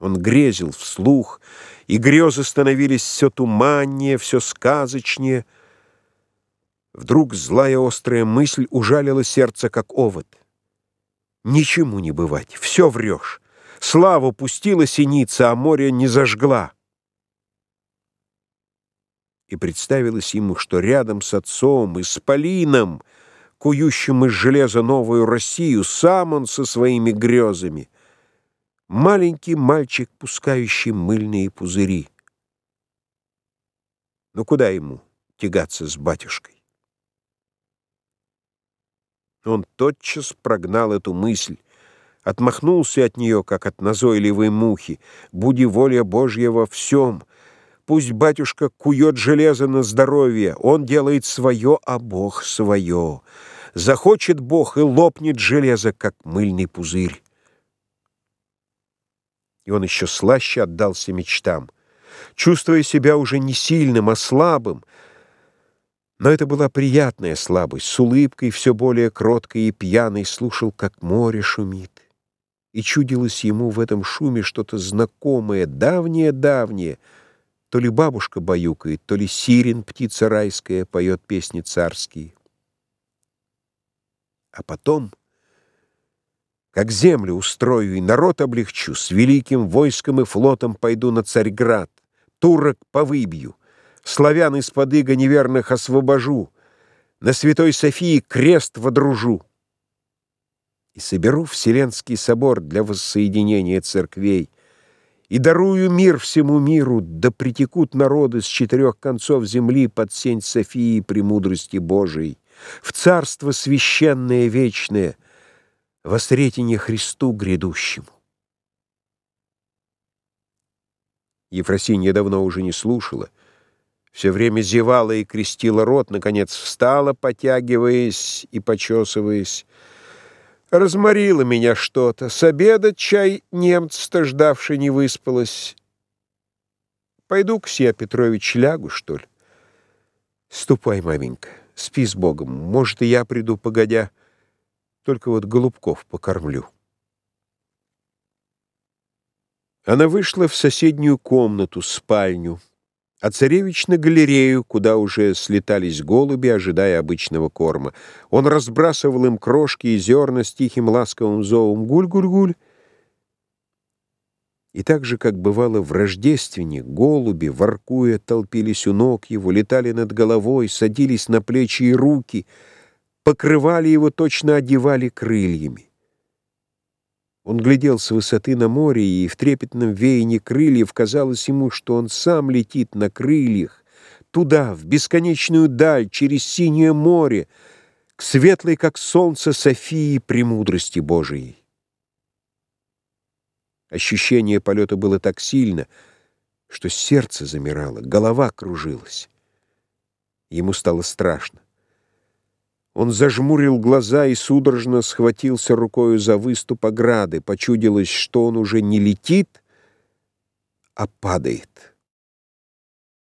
Он грезил вслух, и грезы становились все туманнее, все сказочнее. Вдруг злая острая мысль ужалила сердце, как овод. Ничему не бывать, все врешь. Славу пустила синица, а море не зажгла. И представилось ему, что рядом с отцом и с Полином, кующим из железа новую Россию, сам он со своими грезами — маленький мальчик, пускающий мыльные пузыри. Ну куда ему тягаться с батюшкой? Он тотчас прогнал эту мысль, отмахнулся от нее, как от назойливой мухи. «Буди воля Божья во всем. Пусть батюшка кует железо на здоровье, он делает свое, а Бог свое. Захочет Бог и лопнет железо, как мыльный пузырь» и он еще слаще отдался мечтам. Чувствуя себя уже не сильным, а слабым, но это была приятная слабость, с улыбкой все более кроткой и пьяной слушал, как море шумит. И чудилось ему в этом шуме что-то знакомое, давнее-давнее, то ли бабушка баюкает, то ли сирен, птица райская, поет песни царские. А потом... Как землю устрою и народ облегчу, С великим войском и флотом пойду на Царьград, Турок повыбью, славян из-под иго неверных освобожу, На Святой Софии крест водружу. И соберу Вселенский собор для воссоединения церквей, И дарую мир всему миру, да притекут народы с четырех концов земли под сень Софии премудрости Божией, в царство священное вечное — во сретение Христу грядущему. Ефросинья давно уже не слушала, все время зевала и крестила рот, наконец встала, потягиваясь и почесываясь. Разморило меня что-то, с обеда чай немца-то ждавший не выспалась. Пойду к Сия Петрович лягу, что ли? Ступай, маменька, спи с Богом, может, и я приду, погодя. Только вот голубков покормлю. Она вышла в соседнюю комнату, спальню, а царевич на галерею, куда уже слетались голуби, ожидая обычного корма. Он разбрасывал им крошки и зерна с тихим ласковым зовом «гуль-гуль-гуль». И так же, как бывало в Рождествене, голуби, воркуя, толпились у ног его, летали над головой, садились на плечи и руки — покрывали его, точно одевали крыльями. Он глядел с высоты на море, и в трепетном веянии крыльев казалось ему, что он сам летит на крыльях, туда, в бесконечную даль, через синее море, к светлой, как солнце, Софии премудрости Божией. Ощущение полета было так сильно, что сердце замирало, голова кружилась. Ему стало страшно. Он зажмурил глаза и судорожно схватился рукою за выступ ограды. Почудилось, что он уже не летит, а падает.